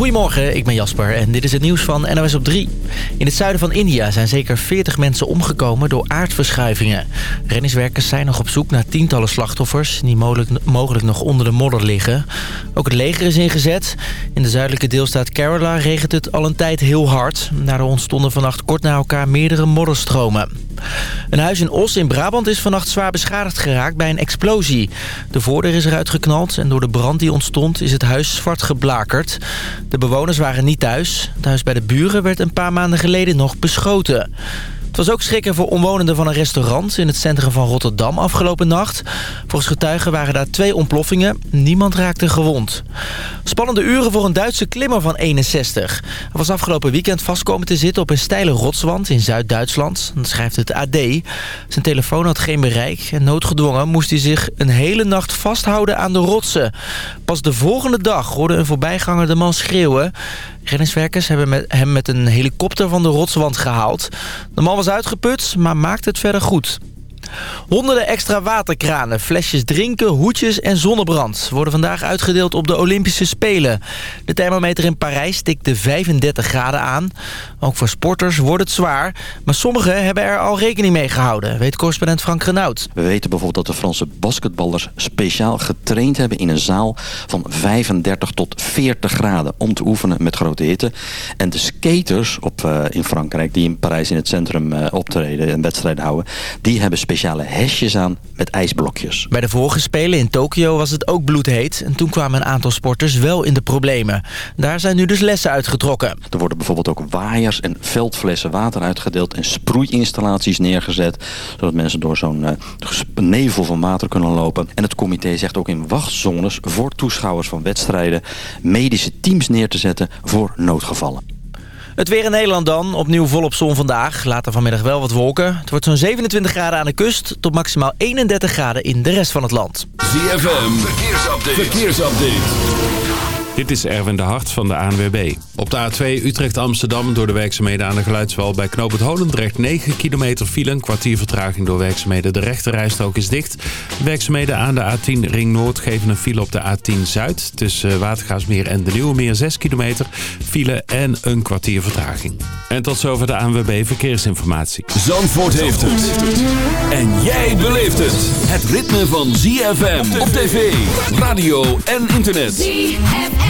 Goedemorgen, ik ben Jasper en dit is het nieuws van NOS op 3. In het zuiden van India zijn zeker 40 mensen omgekomen door aardverschuivingen. Reddingswerkers zijn nog op zoek naar tientallen slachtoffers... die mogelijk, mogelijk nog onder de modder liggen. Ook het leger is ingezet. In de zuidelijke deelstaat Kerala regent het al een tijd heel hard. Daardoor ontstonden vannacht kort na elkaar meerdere modderstromen. Een huis in Os in Brabant is vannacht zwaar beschadigd geraakt bij een explosie. De voordeur is eruit geknald en door de brand die ontstond is het huis zwart geblakerd. De bewoners waren niet thuis. Het huis bij de buren werd een paar maanden geleden nog beschoten. Was ook schrikken voor omwonenden van een restaurant in het centrum van Rotterdam afgelopen nacht. Volgens getuigen waren daar twee ontploffingen. Niemand raakte gewond. Spannende uren voor een Duitse klimmer van 61. Hij was afgelopen weekend vastkomen te zitten op een steile rotswand in Zuid-Duitsland. Dat schrijft het AD. Zijn telefoon had geen bereik en noodgedwongen moest hij zich een hele nacht vasthouden aan de rotsen. Pas de volgende dag hoorde een voorbijganger de man schreeuwen. Reddingswerkers hebben hem met een helikopter van de rotswand gehaald. De man was uitgeput, maar maakte het verder goed. Honderden extra waterkranen, flesjes drinken, hoedjes en zonnebrand... worden vandaag uitgedeeld op de Olympische Spelen. De thermometer in Parijs tikte 35 graden aan. Ook voor sporters wordt het zwaar. Maar sommigen hebben er al rekening mee gehouden... weet correspondent Frank Renaud. We weten bijvoorbeeld dat de Franse basketballers... speciaal getraind hebben in een zaal van 35 tot 40 graden... om te oefenen met grote hitte. En de skaters op, uh, in Frankrijk... die in Parijs in het centrum uh, optreden en wedstrijden houden... die hebben speciale hesjes aan met ijsblokjes. Bij de vorige Spelen in Tokio was het ook bloedheet... en toen kwamen een aantal sporters wel in de problemen. Daar zijn nu dus lessen uitgetrokken. Er worden bijvoorbeeld ook waaiers en veldflessen water uitgedeeld... en sproeiinstallaties neergezet... zodat mensen door zo'n uh, nevel van water kunnen lopen. En het comité zegt ook in wachtzones voor toeschouwers van wedstrijden... medische teams neer te zetten voor noodgevallen. Het weer in Nederland dan. Opnieuw volop zon vandaag. Later vanmiddag wel wat wolken. Het wordt zo'n 27 graden aan de kust... tot maximaal 31 graden in de rest van het land. ZFM, verkeersupdate. verkeersupdate. Dit is Erwin de Hart van de ANWB. Op de A2 Utrecht-Amsterdam door de werkzaamheden aan de Geluidswal bij Knoop het Holendrecht 9 kilometer file. Een kwartier vertraging door werkzaamheden. De rechterrijstrook is dicht. Werkzaamheden aan de A10 Ring Noord geven een file op de A10 Zuid. Tussen Watergaasmeer en de Nieuwe Meer 6 kilometer. File en een kwartier vertraging. En tot zover de ANWB Verkeersinformatie. Zandvoort heeft het. En jij beleeft het. Het ritme van ZFM op tv, radio en internet. ZFM.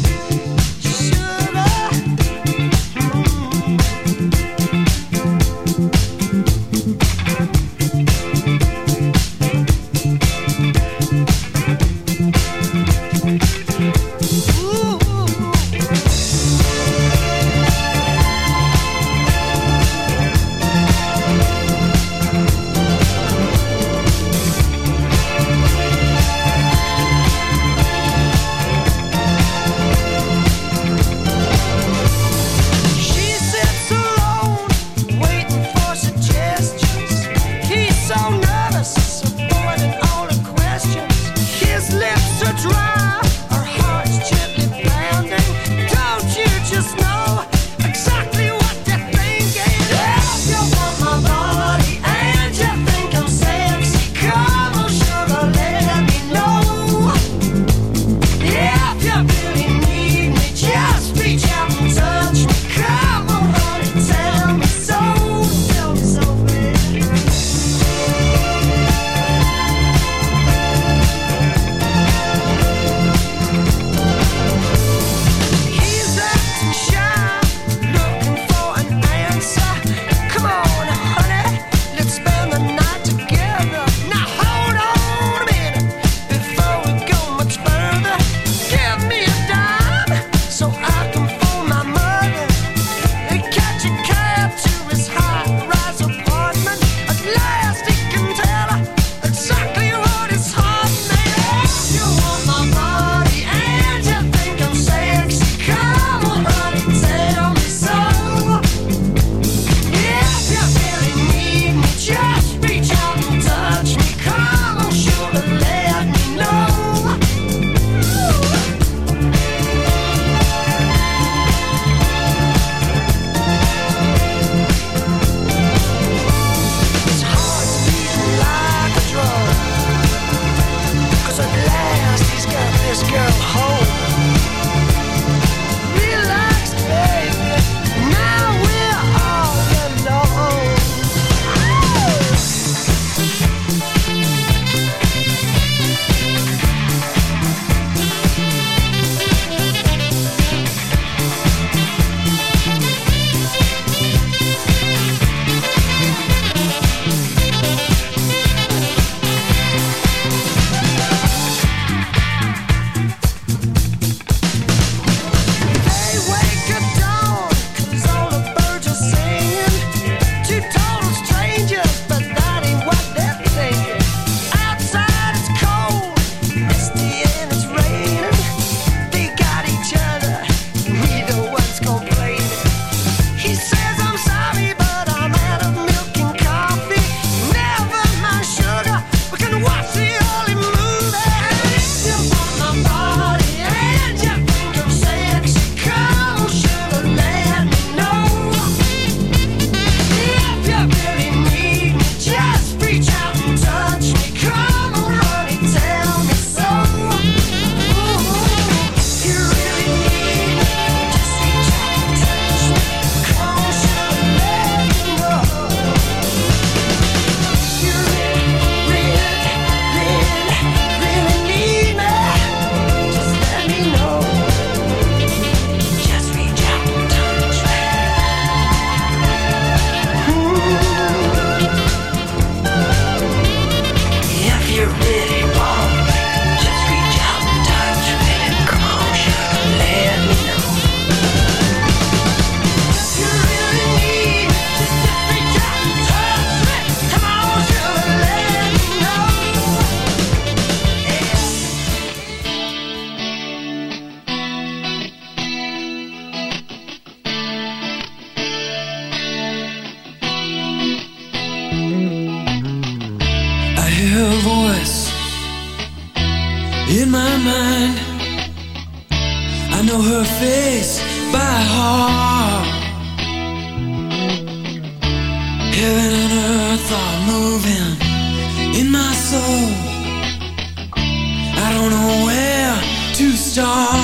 don't know where to start.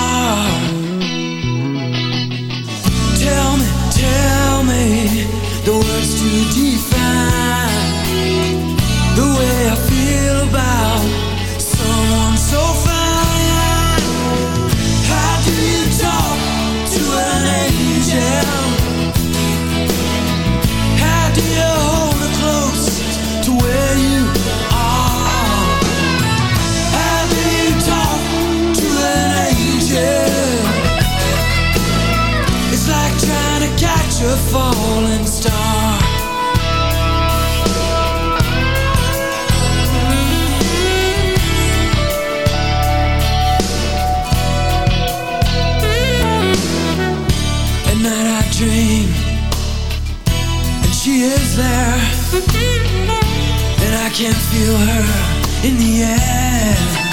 falling star. At night I dream And she is there. And I can feel her in the air.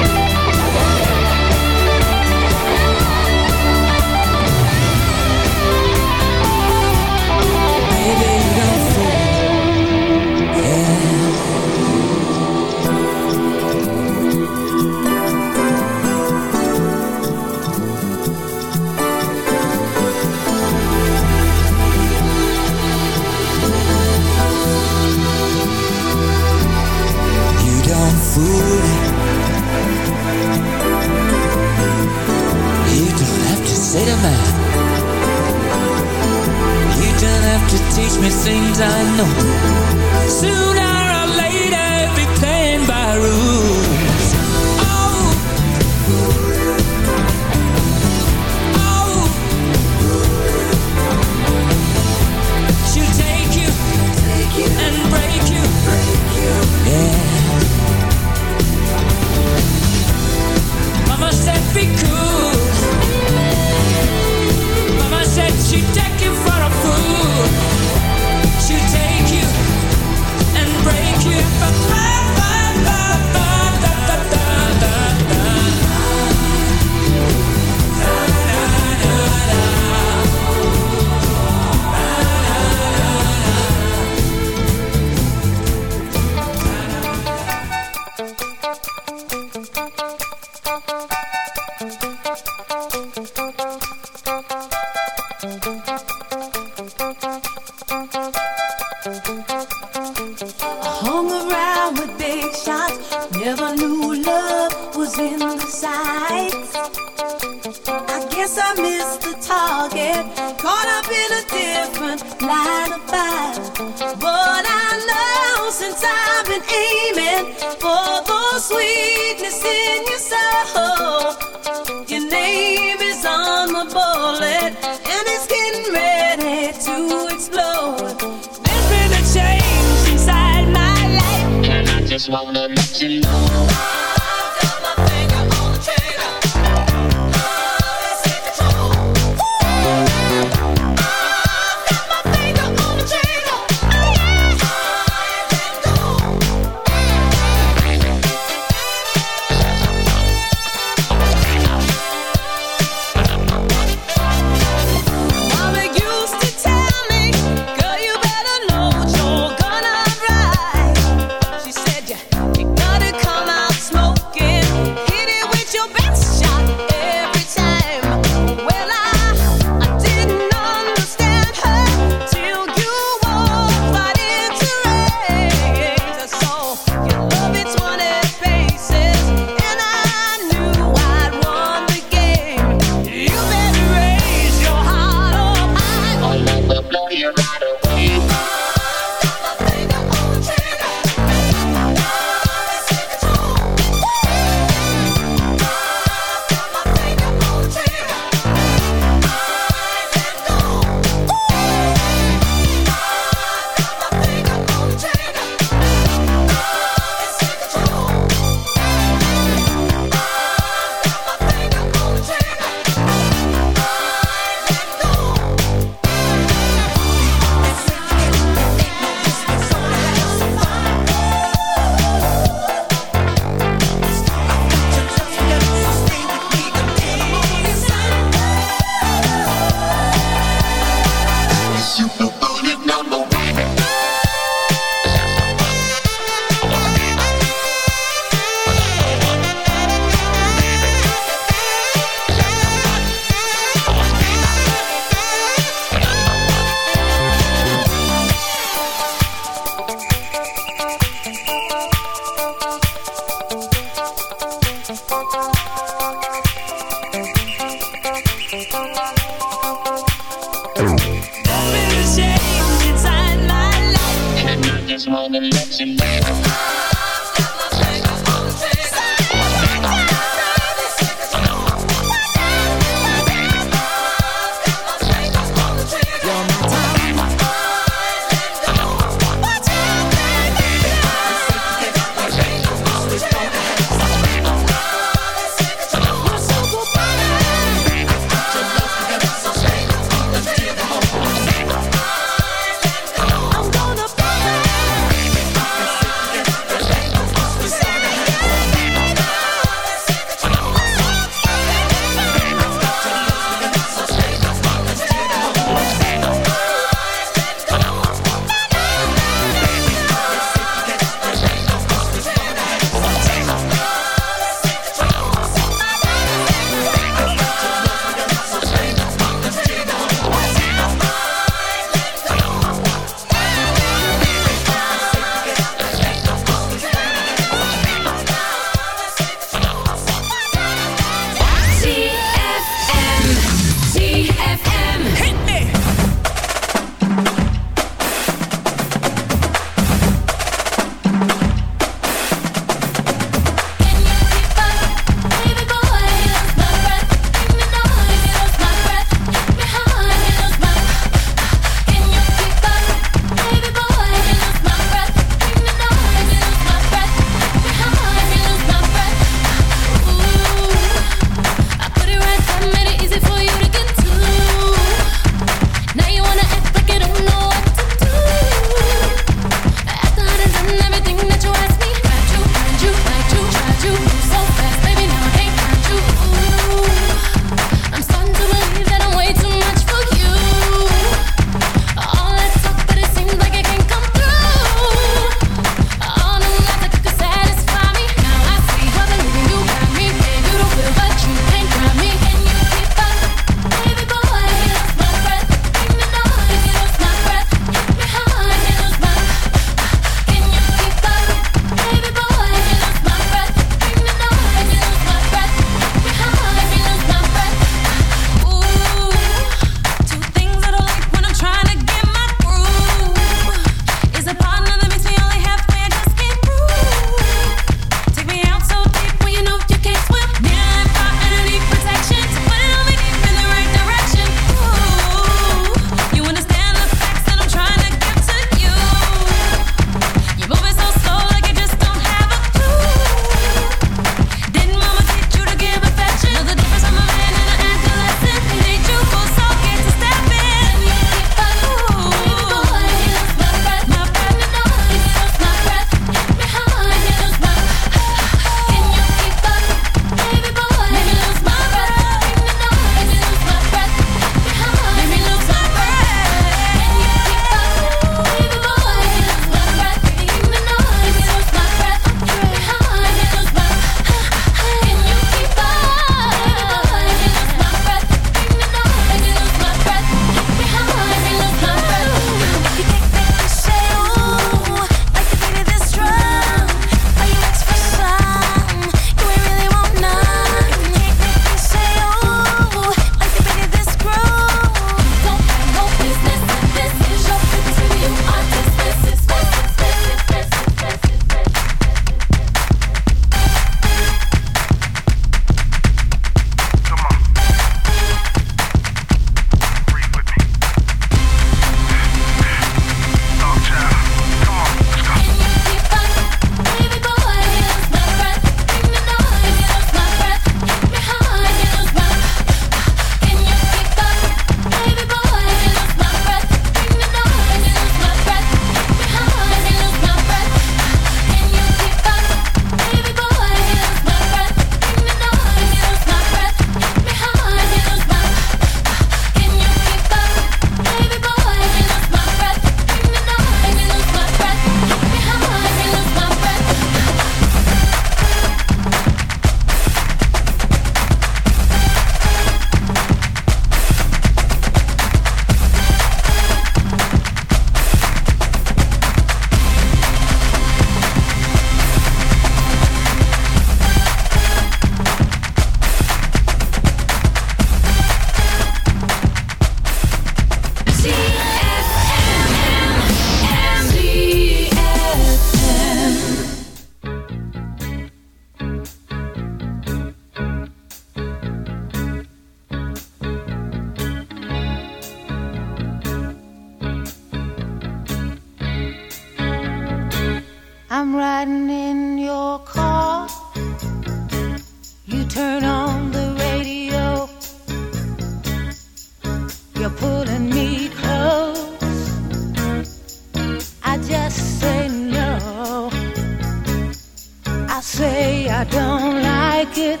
I don't like it.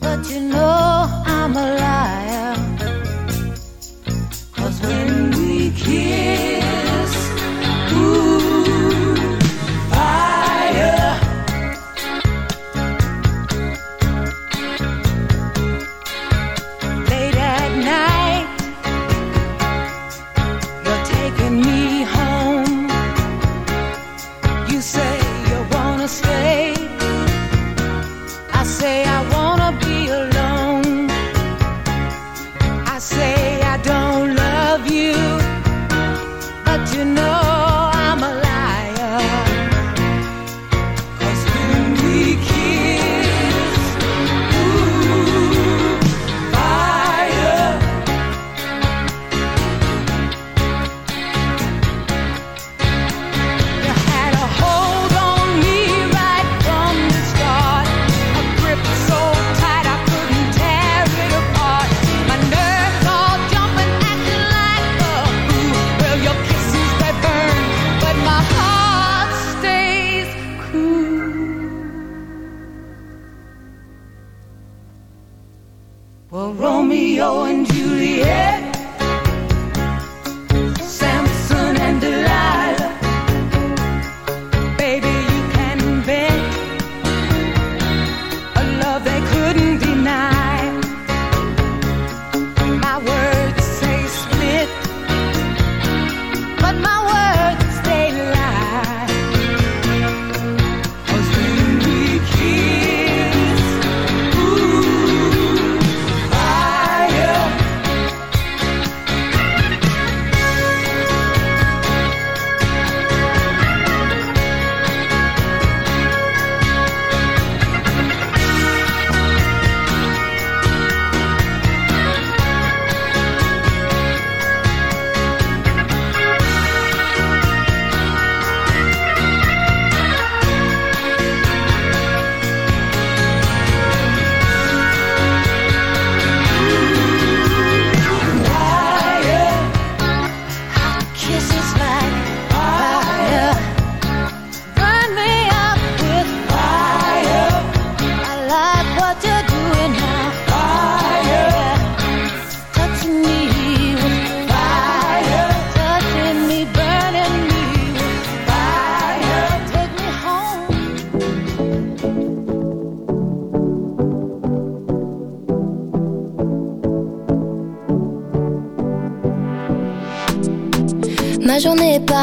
But you know I'm a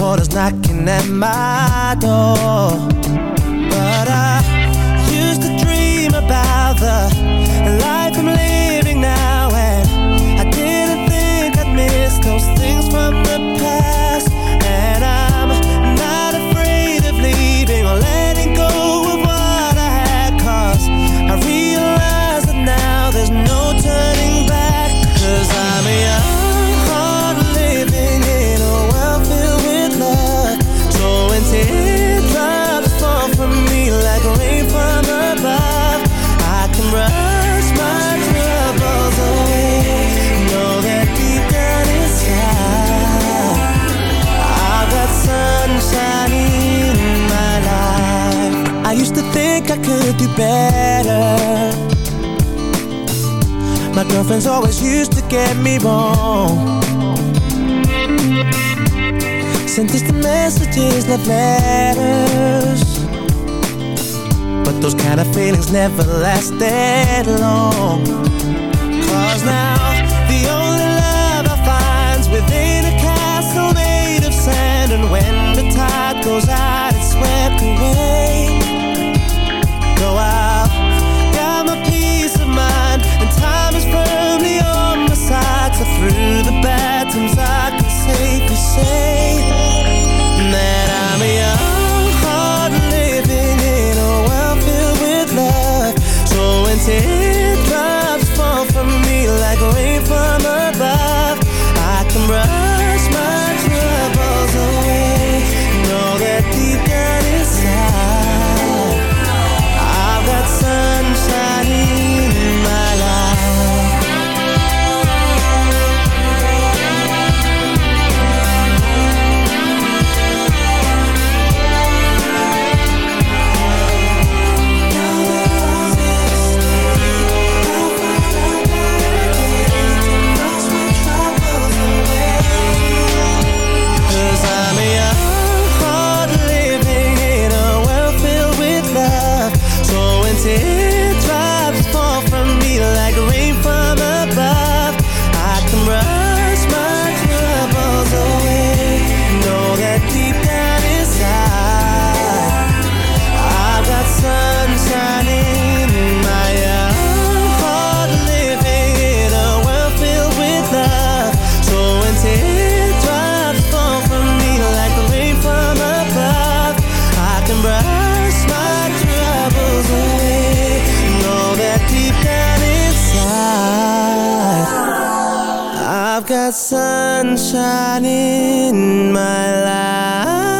reporters knocking at my door. My girlfriends always used to get me wrong. Sent distant messages, love letters. But those kind of feelings never lasted long. Cause now the only love I find's within a castle made of sand. And when the tide goes out, it's swept away. Got sunshine in my life.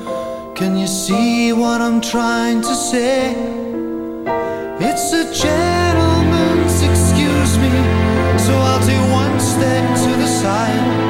Can you see what I'm trying to say? It's a gentleman's excuse me, so I'll take one step to the side.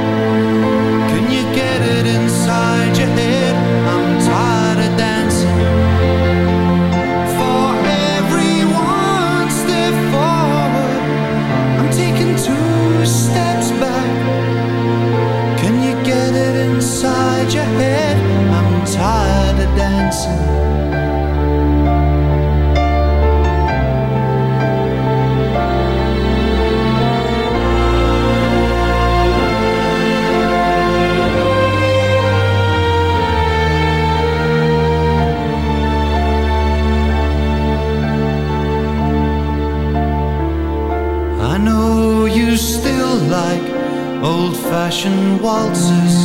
Old fashioned waltzes.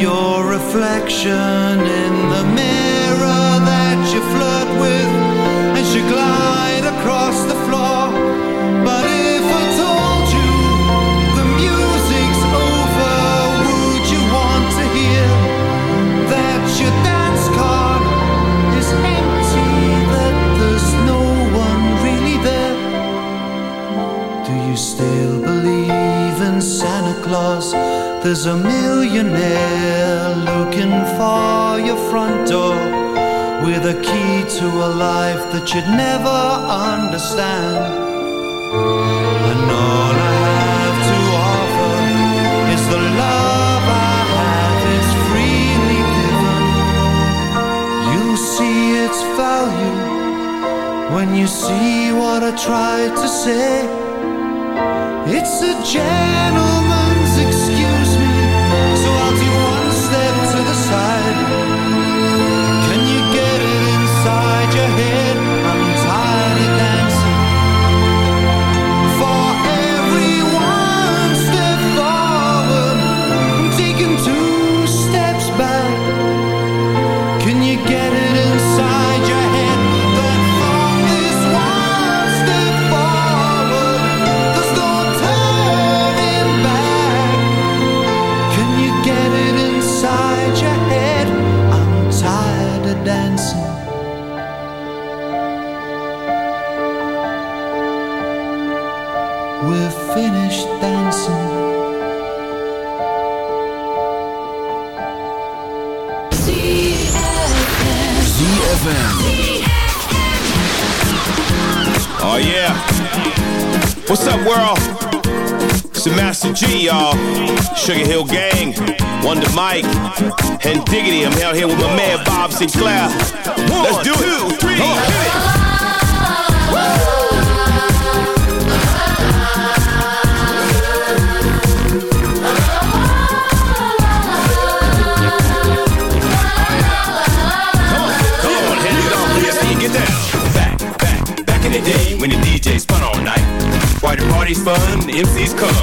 Your reflection in the mirror that you flirt with as you glide across the floor. But if I told you the music's over, would you want to hear that your dance card is empty, that there's no one really there? Do you still believe in Santa Claus? There's a millionaire looking for your front door with a key to a life that you'd never understand. And all I have to offer is the love I have, it's freely given. You'll see its value when you see what I tried to say. It's a gentleman's Master Gee, y'all. Sugarhill Gang, Wonder Mike, and Diggity. I'm out here with my man Bob Sinclar. Let's do it. Two, three, hit it. Come on, hands it on, let's see you get down. Back, back, back in the day when the DJ spun all night. Why the party's fun, the MCs come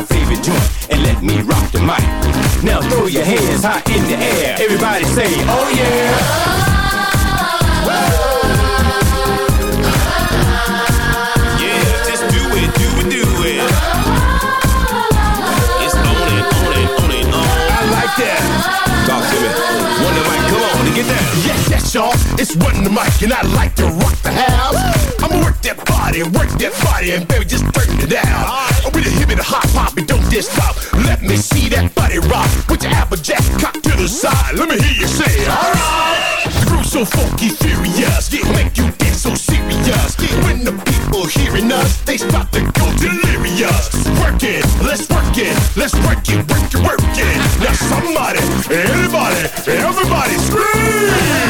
my favorite joint and let me rock the mic. Now throw your hands high in the air. Everybody say, oh yeah. Do it, do it, do it. It's on. Talk to me. Wonder Mike It's running the mic and I like to rock the house. I'ma work that body, work that body, and baby, just turn it down. With a hip and a hop hop and don't stop. Let me see that body rock. Put your applejack cock to the side. Let me hear you say, alright. The groove's so funky, furious. Yeah, make you get so serious. When the people hearing us, they start to go delirious. Work it, let's work it, let's work it, work it, work it. Now somebody, anybody, everybody scream!